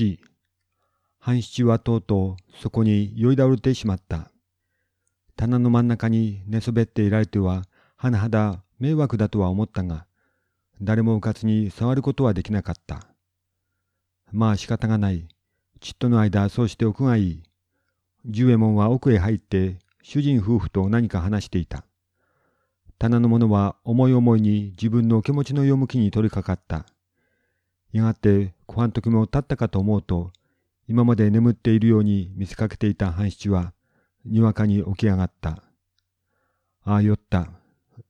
し。半七はとうとうそこに酔い倒れてしまった。棚の真ん中に寝そべっていられては、甚だ迷惑だとは思ったが、誰もうかつに触ることはできなかった。まあ仕方がない。ちっとの間そうしておくがいい。十右衛門は奥へ入って主人夫婦と何か話していた。棚の者は思い思いに自分の気持ちの読む気に取りかかった。やがて小半時も経ったかと思うと、今まで眠っているように見せかけていた半七は、にわかに起き上がった。ああ、酔った。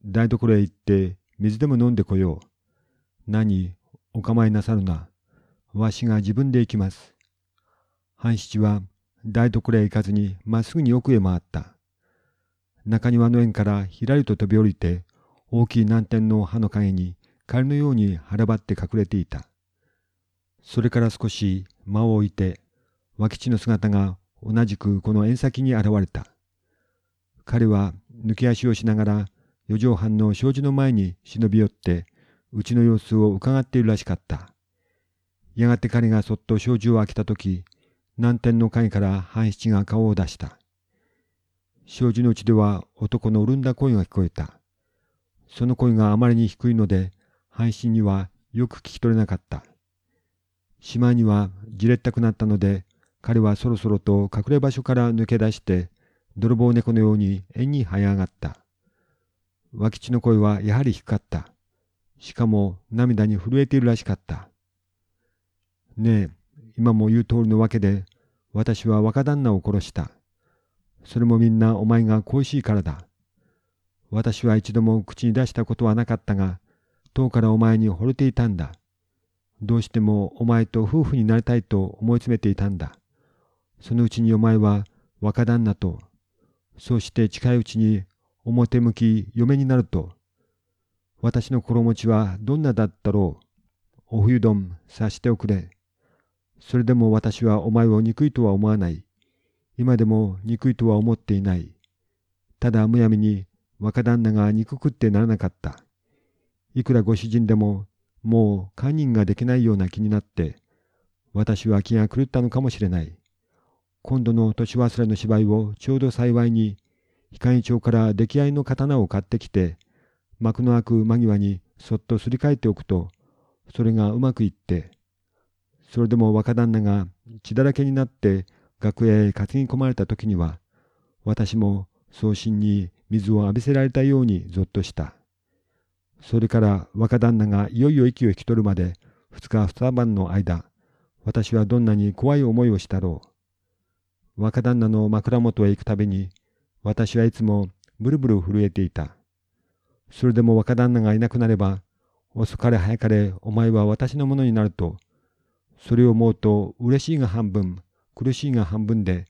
台所へ行って水でも飲んでこよう。何、お構いなさるな。わしが自分で行きます。半七は台所へ行かずにまっすぐに奥へ回った。中庭の縁からひらりと飛び降りて、大きい南天の葉の陰に仮のように腹ばって隠れていた。それから少し間を置いて、脇地の姿が同じくこの縁先に現れた。彼は抜き足をしながら四畳半の障子の前に忍び寄って、うちの様子を伺っているらしかった。やがて彼がそっと障子を開けたとき、南天の影から半七が顔を出した。障子のうちでは男の潤んだ声が聞こえた。その声があまりに低いので、半七にはよく聞き取れなかった。しまいにはじれったくなったので、彼はそろそろと隠れ場所から抜け出して、泥棒猫のように縁に這い上がった。脇地の声はやはり低かった。しかも涙に震えているらしかった。ねえ、今も言う通りのわけで、私は若旦那を殺した。それもみんなお前が恋しいからだ。私は一度も口に出したことはなかったが、遠からお前に惚れていたんだ。どうしてもお前と夫婦になりたいと思い詰めていたんだ。そのうちにお前は若旦那と、そうして近いうちに表向き嫁になると、私の心持ちはどんなだったろう。お冬丼さしておくれ。それでも私はお前を憎いとは思わない。今でも憎いとは思っていない。ただむやみに若旦那が憎くってならなかった。いくらご主人でももう堪忍ができないような気になって、私は気が狂ったのかもしれない。今度の年忘れの芝居をちょうど幸いに、光町から出来合いの刀を買ってきて、幕の開く間際にそっとすり替えておくと、それがうまくいって、それでも若旦那が血だらけになって楽屋へ担ぎ込まれた時には、私も送信に水を浴びせられたようにぞっとした。それから若旦那がいよいよ息を引き取るまで二日二晩の間、私はどんなに怖い思いをしたろう。若旦那の枕元へ行くたびに、私はいつもブルブル震えていた。それでも若旦那がいなくなれば、遅かれ早かれお前は私のものになると、それを思うと嬉しいが半分、苦しいが半分で、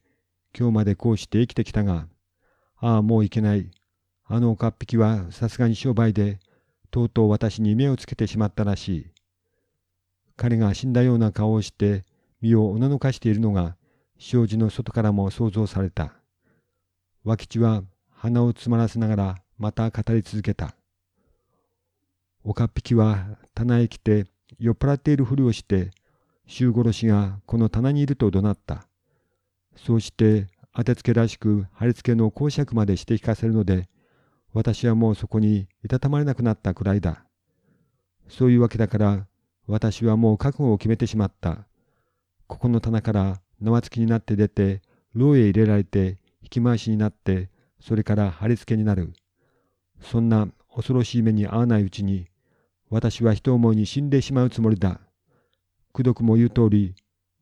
今日までこうして生きてきたが、ああ、もういけない。あの岡っ引きはさすがに商売で、とうとう私に目をつけてしまったらしい。彼が死んだような顔をして身をおののかしているのが障子の外からも想像された。脇地は鼻を詰まらせながらまた語り続けた。岡っ引きは棚へ来て酔っ払っているふりをして衆殺しがこの棚にいると怒鳴った。そうして当てつけらしく貼り付けの講釈までして聞かせるので私はもうそこにいたたまれなくなったくらいだ。そういうわけだから、私はもう覚悟を決めてしまった。ここの棚から縄付きになって出て、牢へ入れられて、引き回しになって、それから貼り付けになる。そんな恐ろしい目に遭わないうちに、私は一思いに死んでしまうつもりだ。くどくも言う通り、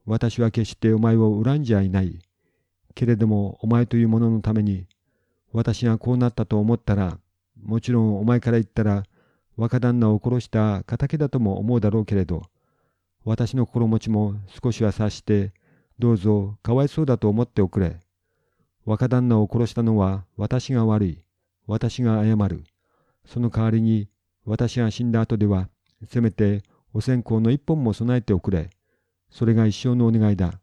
私は決してお前を恨んじゃいない。けれどもお前というもののために私がこうなったと思ったら、もちろんお前から言ったら、若旦那を殺した敵だとも思うだろうけれど、私の心持ちも少しは察して、どうぞかわいそうだと思っておくれ。若旦那を殺したのは私が悪い。私が謝る。その代わりに、私が死んだ後では、せめてお線香の一本も備えておくれ。それが一生のお願いだ。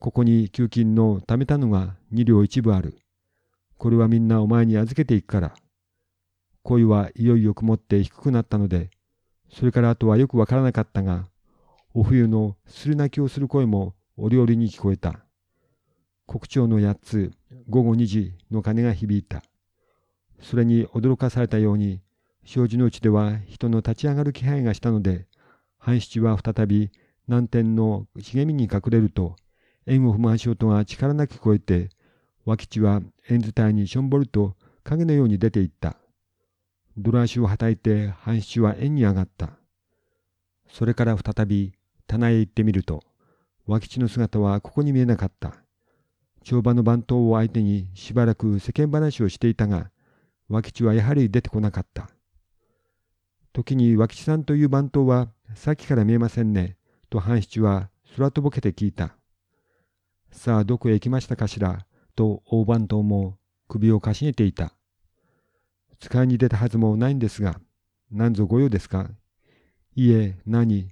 ここに給金の貯めたのが二両一部ある。これはみんなお前に預けていくから。恋はいよいよ曇って低くなったので、それからあとはよくわからなかったが、お冬のする泣きをする声も折々に聞こえた。国庁の8つ、午後2時の鐘が響いた。それに驚かされたように、障子のうちでは人の立ち上がる気配がしたので、半七は再び南天の茂みに隠れると、円を踏む足音が力なく聞こえて、脇地は円伝いにしょんぼりと影のように出ていった。泥足をはたいて半七は円に上がった。それから再び棚へ行ってみると、脇地の姿はここに見えなかった。帳場の番頭を相手にしばらく世間話をしていたが、脇地はやはり出てこなかった。時に脇地さんという番頭はさっきから見えませんね、と半七は空とぼけて聞いた。さあどこへ行きましたかしら、と大番頭も首をかしげていた。使いに出たはずもないんですが、何ぞご用ですか？いえ、何？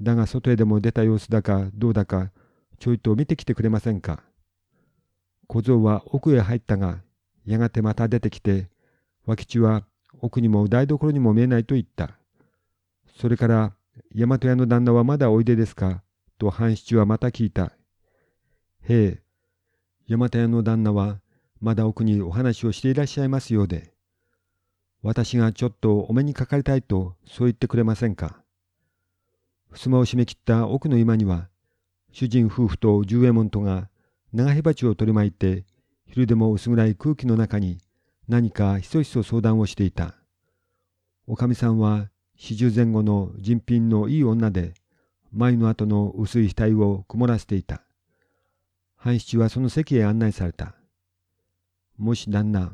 だが外へでも出た様子だかどうだか、ちょいと見てきてくれませんか？小僧は奥へ入ったが、やがてまた出てきて、脇地は奥にも台所にも見えないと言った。それから、大和屋の旦那はまだおいでですか？と半七はまた聞いた。へえ、大和屋の旦那はまだ奥にお話をしていらっしゃいますようで、私がちょっとお目にかかりたいとそう言ってくれませんか？襖を閉め切った奥の今には、主人夫婦と十右衛門とが長火鉢を取り巻いて、昼でも薄暗い空気の中に何かひそひそ相談をしていた。おかみさんは四十前後の人品のいい女で、前の後の薄い額を曇らせていた。半七はその席へ案内された。もし旦那、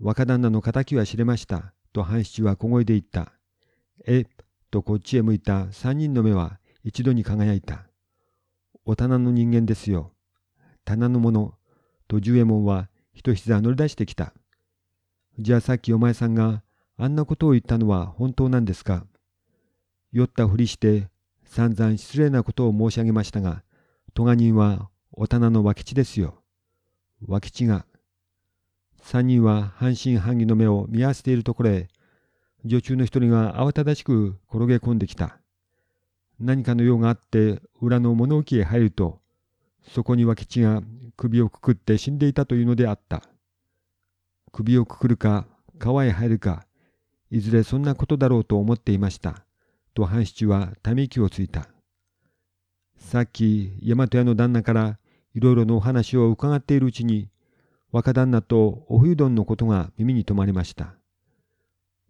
若旦那の敵は知れました、と半七は小声で言った。え、とこっちへ向いた三人の目は一度に輝いた。お棚の人間ですよ。棚の者、と十右衛門は一膝乗り出してきた。じゃあさっきお前さんがあんなことを言ったのは本当なんですか？酔ったふりして散々失礼なことを申し上げましたが、戸賀人はお棚の脇地ですよ。脇地が。三人は半信半疑の目を見合わせているところへ、女中の一人が慌ただしく転げ込んできた。何かの用があって裏の物置へ入ると、そこに脇地が首をくくって死んでいたというのであった。首をくくるか、川へ入るか、いずれそんなことだろうと思っていました。と半七はため息をついた。さっき大和屋の旦那からいろいろのお話を伺っているうちに、若旦那とお冬丼のことが耳に留まりました。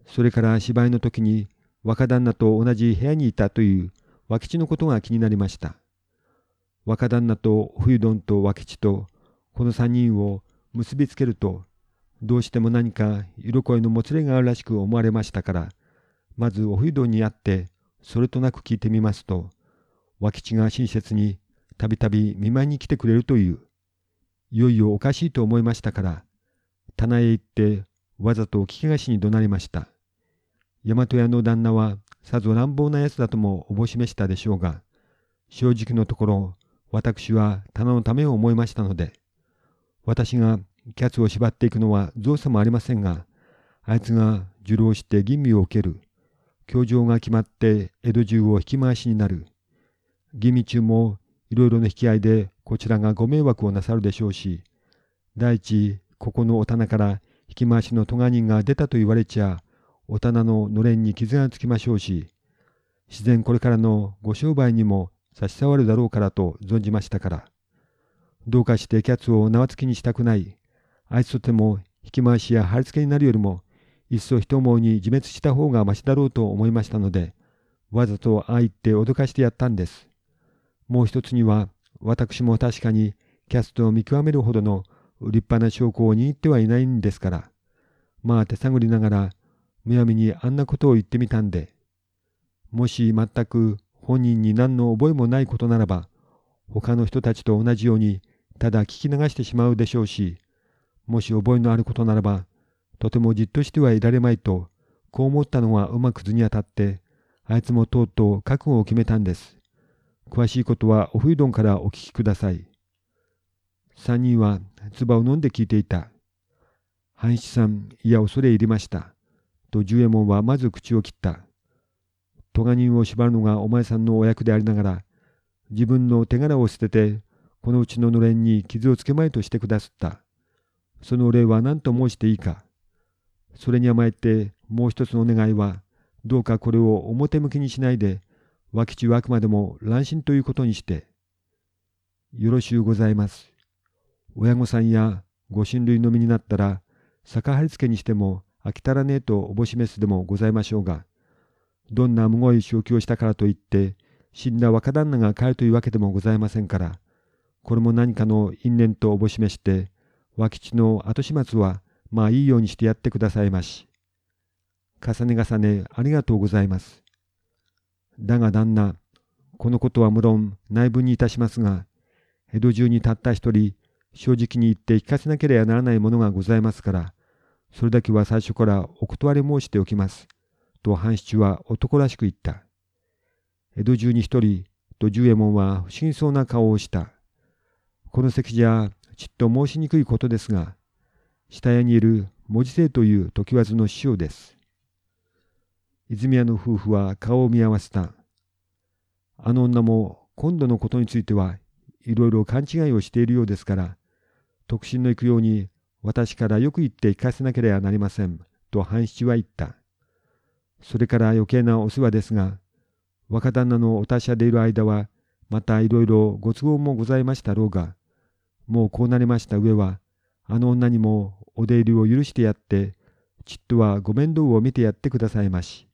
それから芝居の時に若旦那と同じ部屋にいたという脇地のことが気になりました。若旦那とお冬丼と脇地とこの三人を結びつけるとどうしても何か色恋のもつれがあるらしく思われましたから、まずお冬堂に会って、それとなく聞いてみますと、脇地が親切にたびたび見舞いに来てくれるという。いよいよおかしいと思いましたから、棚へ行ってわざと聞き返しに怒鳴りました。大和屋の旦那はさぞ乱暴なやつだともおぼしめしたでしょうが、正直のところ、私は棚のためを思いましたので、私がキャツを縛っていくのは造作もありませんが、あいつが受領して吟味を受ける。教場が決まって江戸中を引き回しになる。吟味中もいろいろな引き合いでこちらがご迷惑をなさるでしょうし、第一、ここのお棚から引き回しの咎人が出たと言われちゃ、お棚ののれんに傷がつきましょうし、自然これからのご商売にも差し障るだろうからと存じましたから、どうかしてキャッツを縄付きにしたくない。あいつとても引き回しや貼り付けになるよりも、一層一思いに自滅した方がましだろうと思いましたので、わざとああ言って脅かしてやったんです。もう一つには、私も確かにキャストを見極めるほどの立派な証拠を握ってはいないんですから、まあ手探りながら、むやみにあんなことを言ってみたんで、もし全く本人に何の覚えもないことならば、他の人たちと同じようにただ聞き流してしまうでしょうし、もし覚えのあることならば、とてもじっとしてはいられまいと、こう思ったのがうまく図に当たって、あいつもとうとう覚悟を決めたんです。詳しいことはお冬丼からお聞きください。三人は唾を飲んで聞いていた。半七さん、いや恐れ入りました。と十右衛門はまず口を切った。咎人を縛るのがお前さんのお役でありながら、自分の手柄を捨てて、このうちののれんに傷をつけまいとしてくださった。そのお礼は何と申していいか。それに甘えてもう一つのお願いは、どうかこれを表向きにしないで、和吉はあくまでも乱心ということにして、よろしゅうございます。親御さんやご親類の身になったら、逆張り付けにしても飽き足らねえとおぼしめすでもございましょうが、どんなむごい正気をしたからといって、死んだ若旦那が帰るというわけでもございませんから、これも何かの因縁とおぼしめして、和吉の後始末はまあいいようにしてやってくださいまし。重ね重ねありがとうございます。だが旦那、このことは無論内部にいたしますが、江戸中にたった一人、正直に言って聞かせなければならないものがございますから、それだけは最初からお断り申しておきます。と半七は男らしく言った。江戸中に一人、と十右衛門は不思議そうな顔をした。この席じゃちっと申しにくいことですが、下屋にいる文字生という時わずの師匠です。泉屋の夫婦は顔を見合わせた。あの女も今度のことについてはいろいろ勘違いをしているようですから、特進の行くように私からよく言って聞かせなければなりません、と半七は言った。それから余計なお世話ですが、若旦那のお達者でいる間は、またいろいろご都合もございましたろうが、もうこうなりました上は、あの女にもお出入りを許してやって、ちっとはご面倒を見てやってくださいまし。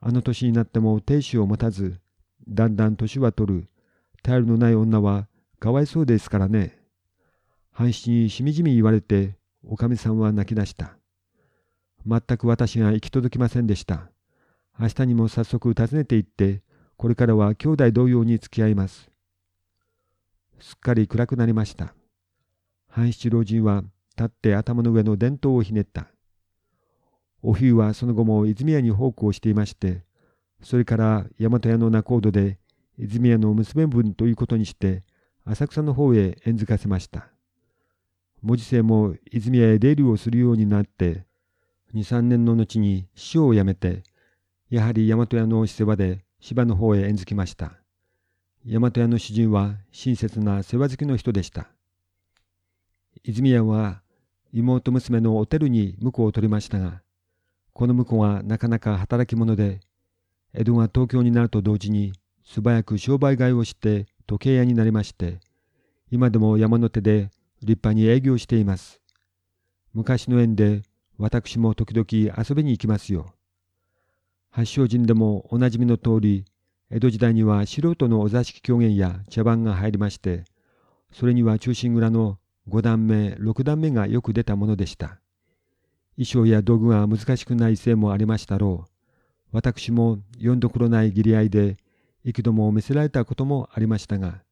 あの年になっても亭主を持たず、だんだん年は取る、頼りのない女はかわいそうですからね。半七にしみじみ言われて、おかみさんは泣き出した。全く私が行き届きませんでした。明日にも早速訪ねて行って、これからは兄弟同様に付き合います。すっかり暗くなりました。半七老人は立って頭の上の伝統をひねった。お冬はその後も泉屋に奉公していまして、それから大和屋の仲人で泉屋の娘分ということにして、浅草の方へ縁づかせました。文字生も泉屋へ出入りをするようになって、二三年の後に師匠を辞めて、やはり大和屋の世話で芝の方へ縁づきました。大和屋の主人は親切な世話好きの人でした。泉屋は妹娘のおてるに婿を取りましたが、この婿はなかなか働き者で、江戸が東京になると同時に素早く商売買いをして時計屋になりまして、今でも山の手で立派に営業しています。昔の縁で私も時々遊びに行きますよ。八正人でもおなじみの通り、江戸時代には素人のお座敷狂言や茶番が入りまして、それには中心蔵の五段目、六段目がよく出たものでした。衣装や道具が難しくないせいもありましたろう。私も読んどころない義理合いで、幾度も見せられたこともありましたが、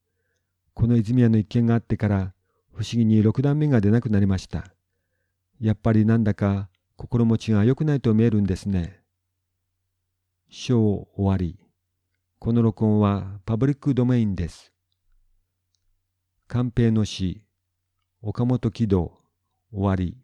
この泉屋の一件があってから、不思議に六段目が出なくなりました。やっぱりなんだか心持ちが良くないと見えるんですね。章終わり。この録音はパブリックドメインです。寛平の詩、岡本喜道、終わり。